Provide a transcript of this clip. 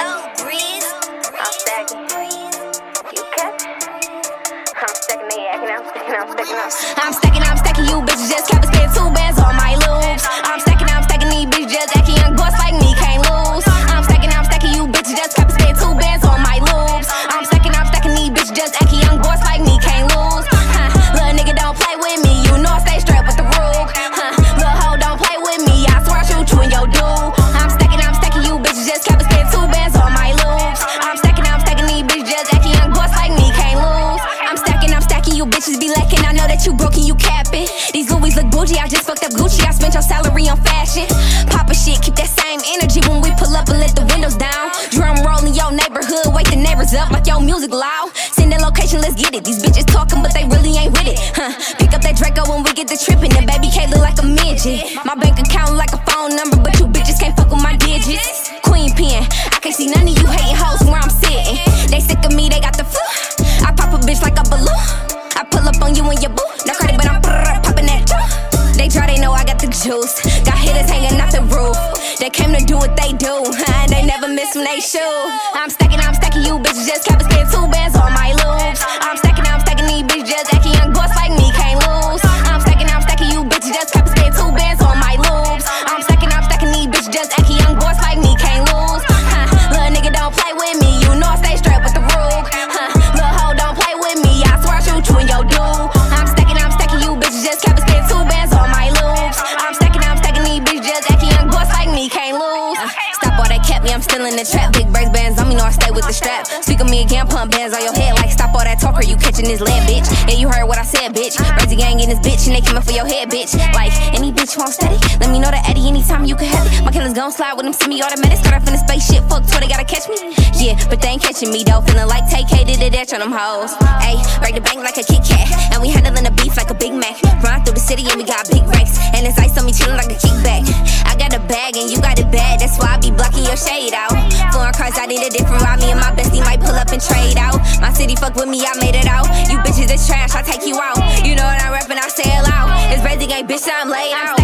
I'm stacking. You catch? I'm stacking they acting. I'm stacking. I'm stacking. I'm stacking. I'm stacking. You bitches just kept a spin two bands on my loops. I'm stacking. I'm stacking these bitches just acting. Bougie, I just fucked up Gucci. I spent your salary on fashion. Papa shit, keep that same energy when we pull up and let the windows down. Drum rolling your neighborhood, wake the neighbors up like your music loud. Send the location, let's get it. These bitches talking, but they really ain't with it. Huh. Pick up that Draco when we get the tripping. And baby K look like a midget. My bank account like a phone number, but you bitches can't fuck with my digits. Queen pen, I can't see none of you hating they do. And they never miss when they shoot. I'm stacking, I'm stacking you bitches just kept spend two bands on my loops. Me can't lose. Stop all that cat me, I'm still in the trap. Big brace bands on me, know I stay with the strap. Speak of me again, pump bands on your head like stop all that talk or you catching this lead, bitch. Yeah, you heard what I said, bitch. Crazy gang in this bitch and they coming for your head, bitch. Like any bitch won't steady. Let me know that Eddie anytime you can have it. My killers gon' slide with them semi-automatic. Start off in the spaceship, fuck till they gotta catch me. Yeah, but they ain't catching me though. Feeling like take K did dash on them hoes. Ayy, break the bank like a Kit Kat, and we handling the beef like a Big Mac. Run city and we got big racks, and it's ice on me chillin' like a kickback. I got a bag and you got it bad, that's why I be blocking your shade out. Foreign cars, I need a different ride. Me and my bestie might pull up and trade out. My city fuck with me, I made it out. You bitches is trash, I take you out. You know what I'm rapping, I say it loud. It's crazy ain't bitch, I'm laid out.